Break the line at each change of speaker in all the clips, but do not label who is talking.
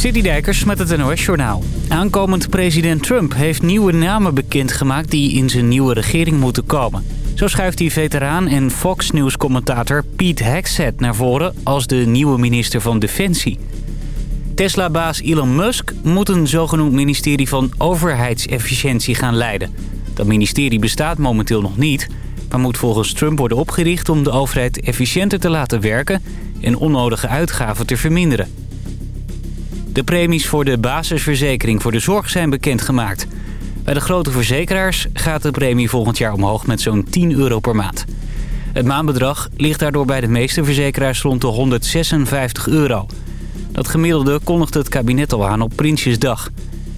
Dijkers met het NOS Journaal. Aankomend president Trump heeft nieuwe namen bekendgemaakt die in zijn nieuwe regering moeten komen. Zo schuift hij veteraan en Fox News-commentator Pete Hegseth naar voren als de nieuwe minister van Defensie. Tesla-baas Elon Musk moet een zogenoemd ministerie van overheidsefficiëntie gaan leiden. Dat ministerie bestaat momenteel nog niet, maar moet volgens Trump worden opgericht om de overheid efficiënter te laten werken en onnodige uitgaven te verminderen. De premies voor de basisverzekering voor de zorg zijn bekendgemaakt. Bij de grote verzekeraars gaat de premie volgend jaar omhoog met zo'n 10 euro per maand. Het maandbedrag ligt daardoor bij de meeste verzekeraars rond de 156 euro. Dat gemiddelde kondigde het kabinet al aan op Prinsjesdag.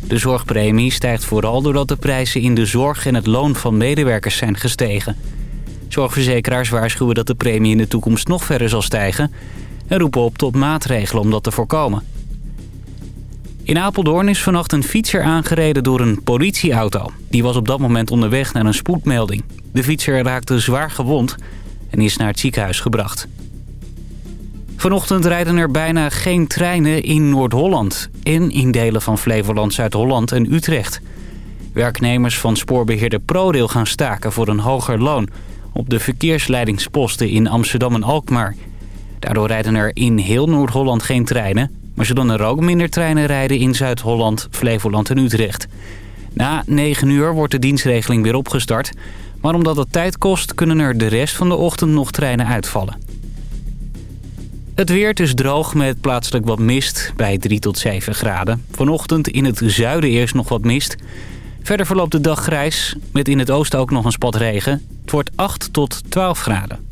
De zorgpremie stijgt vooral doordat de prijzen in de zorg en het loon van medewerkers zijn gestegen. Zorgverzekeraars waarschuwen dat de premie in de toekomst nog verder zal stijgen... en roepen op tot maatregelen om dat te voorkomen. In Apeldoorn is vannacht een fietser aangereden door een politieauto. Die was op dat moment onderweg naar een spoedmelding. De fietser raakte zwaar gewond en is naar het ziekenhuis gebracht. Vanochtend rijden er bijna geen treinen in Noord-Holland... en in delen van Flevoland, Zuid-Holland en Utrecht. Werknemers van spoorbeheerder ProRail gaan staken voor een hoger loon... op de verkeersleidingsposten in Amsterdam en Alkmaar. Daardoor rijden er in heel Noord-Holland geen treinen... maar zullen er ook minder treinen rijden in Zuid-Holland, Flevoland en Utrecht. Na 9 uur wordt de dienstregeling weer opgestart... maar omdat het tijd kost kunnen er de rest van de ochtend nog treinen uitvallen. Het weer is droog met plaatselijk wat mist bij 3 tot 7 graden. Vanochtend in het zuiden eerst nog wat mist. Verder verloopt de dag grijs, met in het oosten ook nog een spat regen. Het wordt 8 tot 12 graden.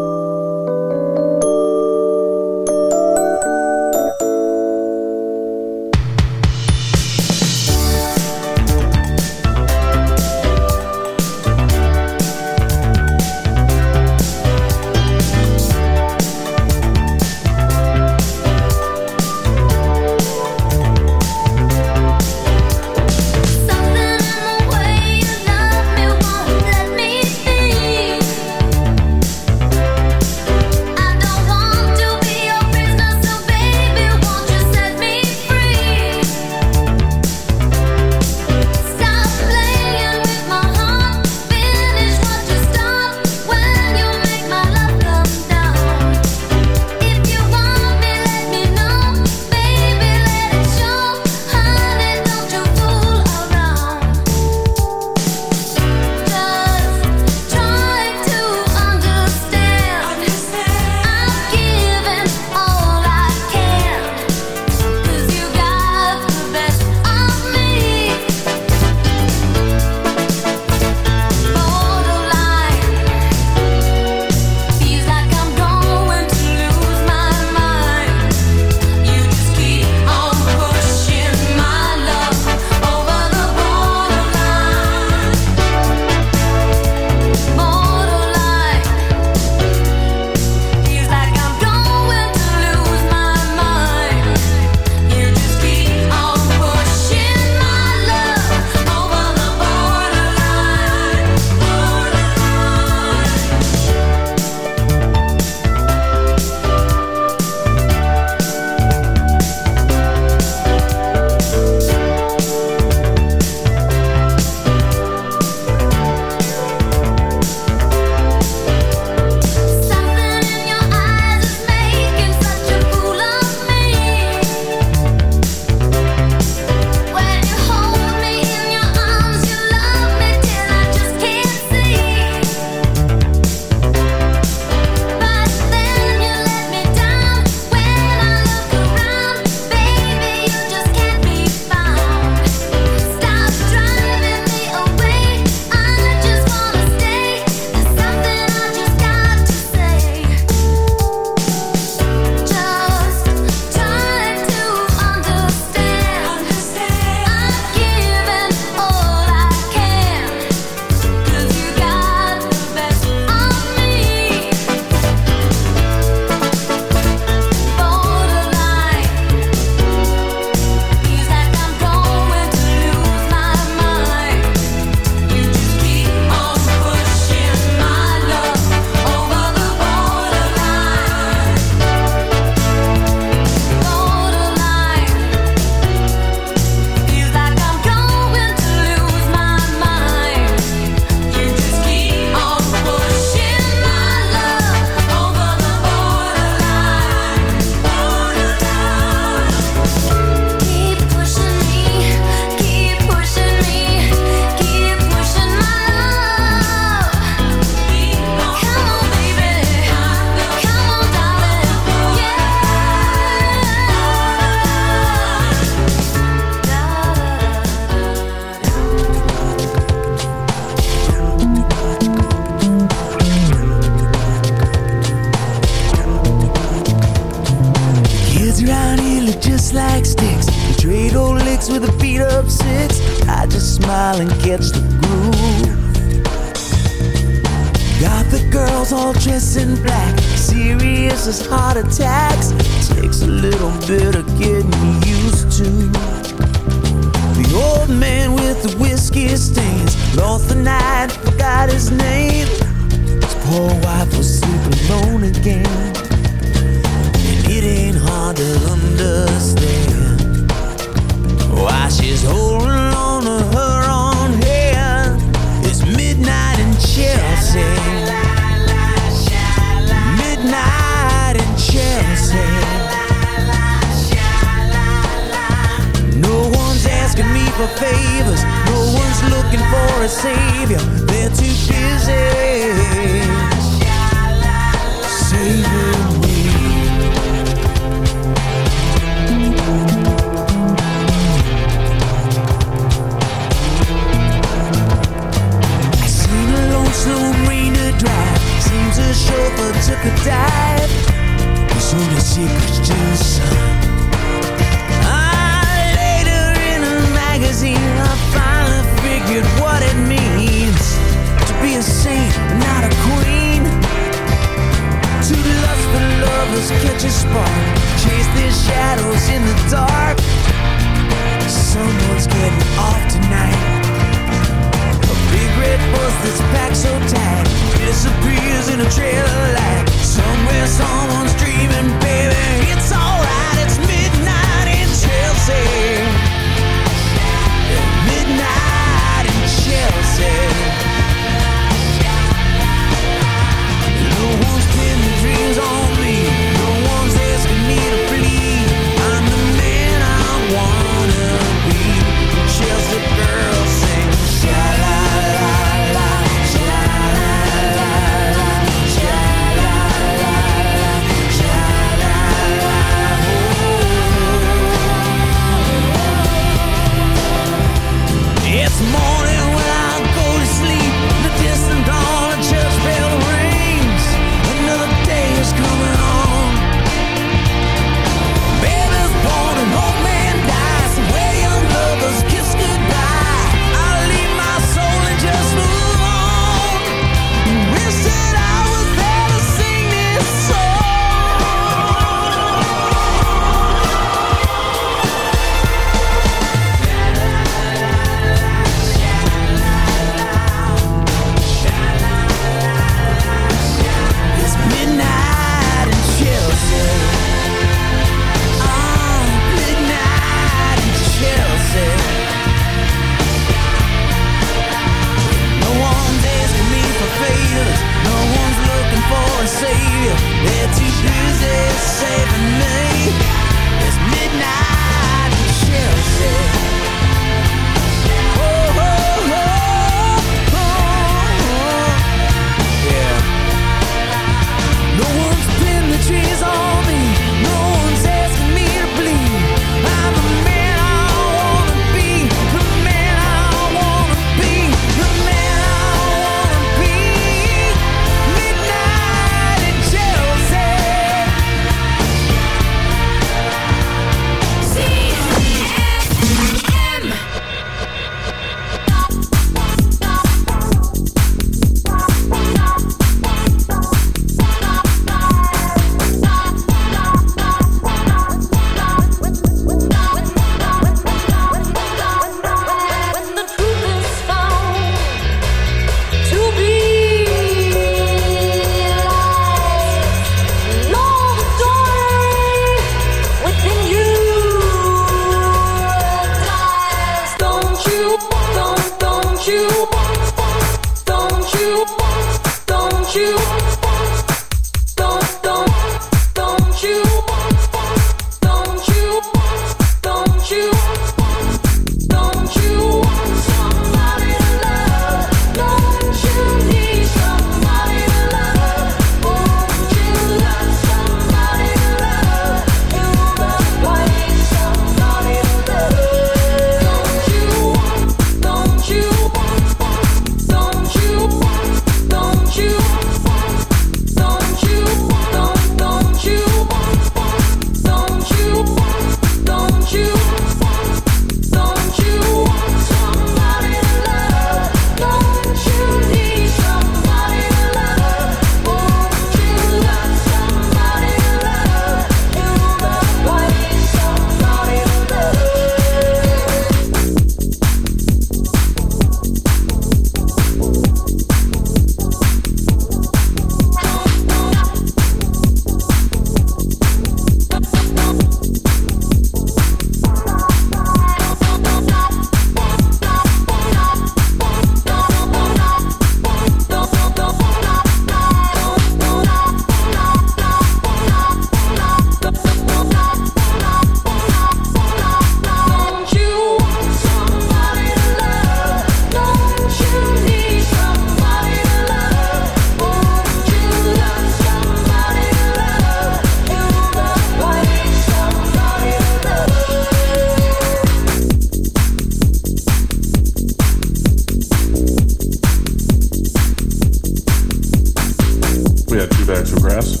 We had two bags of grass,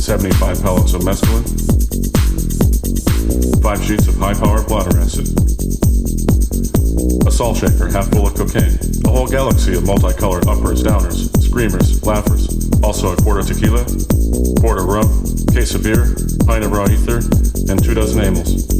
75 pellets of mescaline, five sheets of high-powered bladder acid, a salt shaker half full of cocaine, a whole galaxy of multicolored uppers, downers, screamers, laughers, also a quarter tequila, quarter rum, case of beer, pint of raw ether, and two dozen amyls.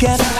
together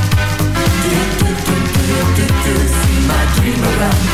around.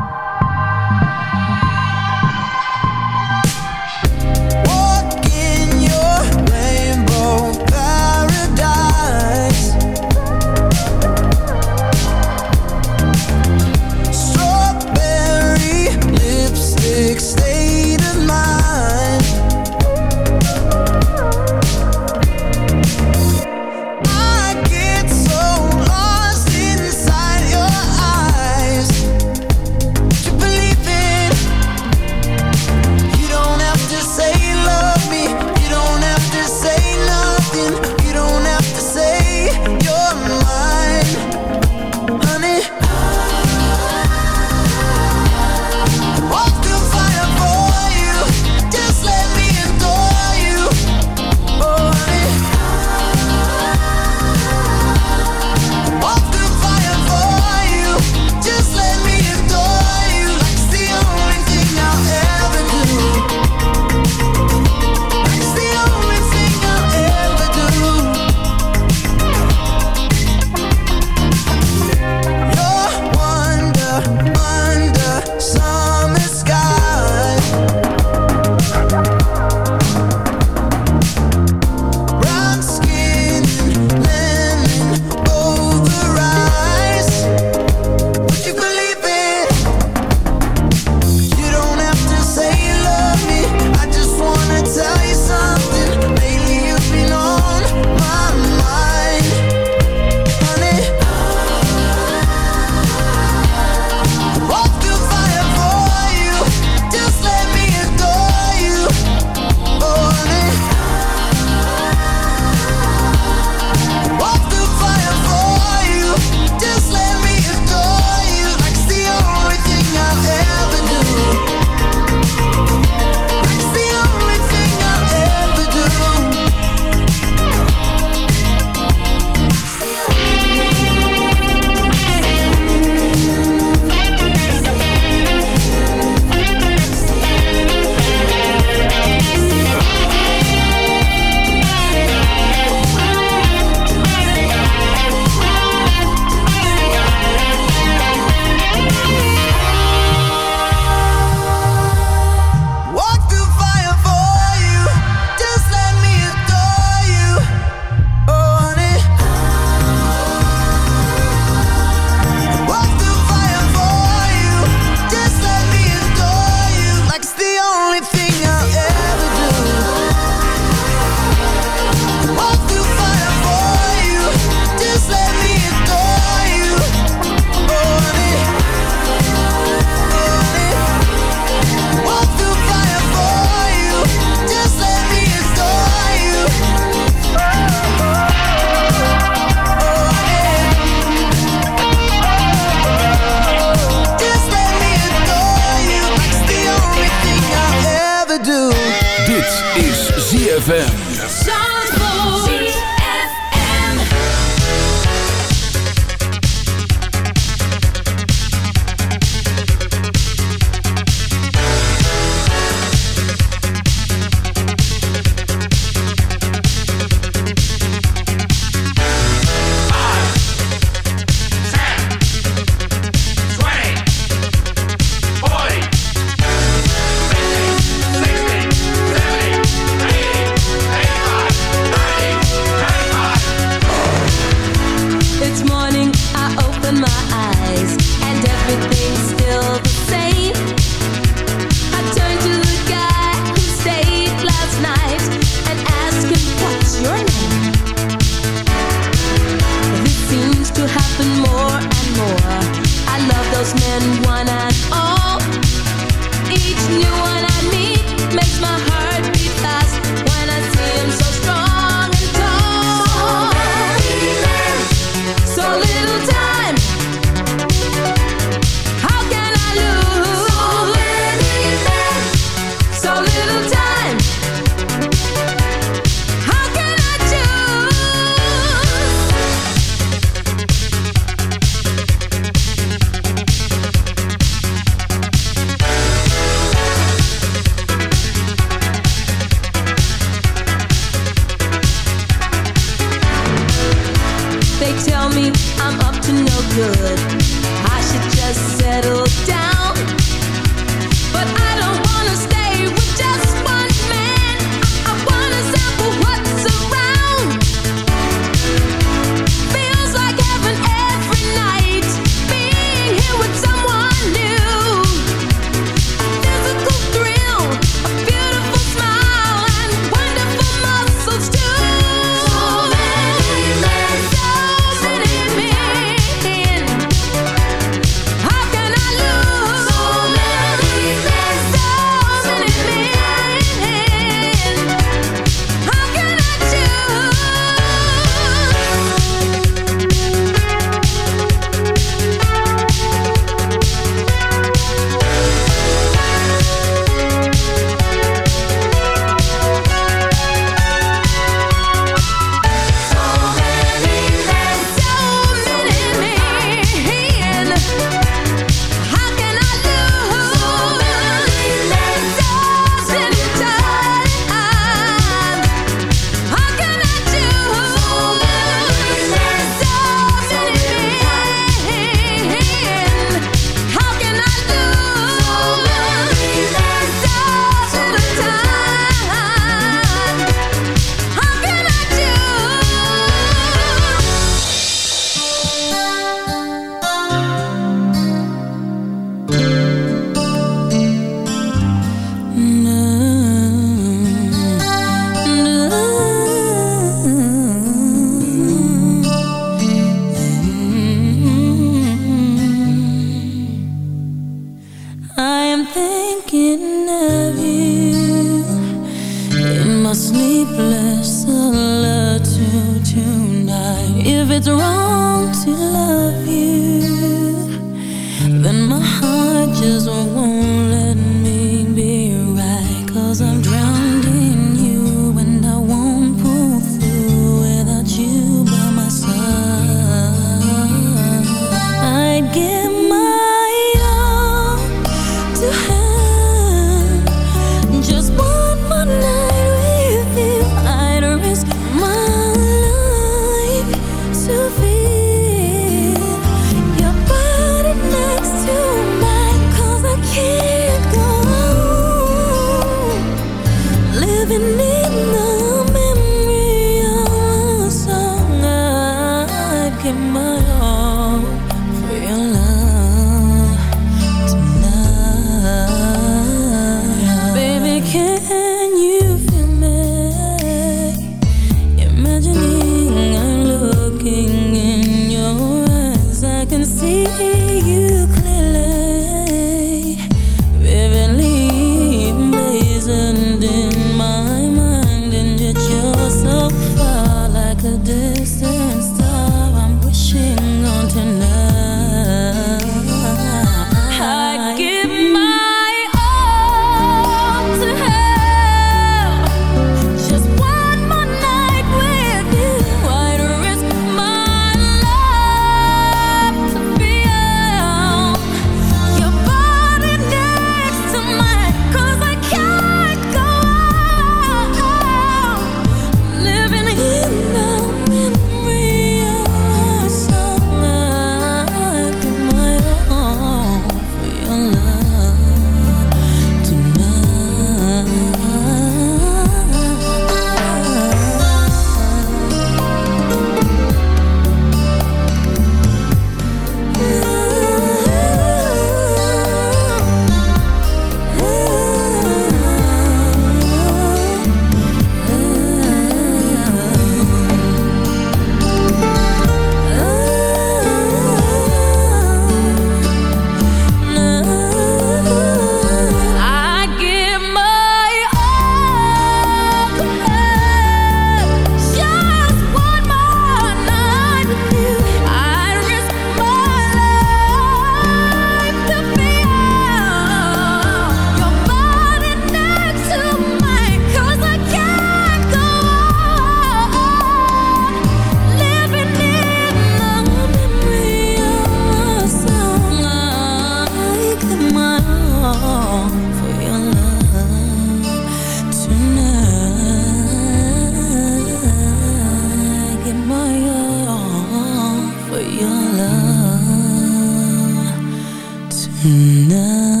Na.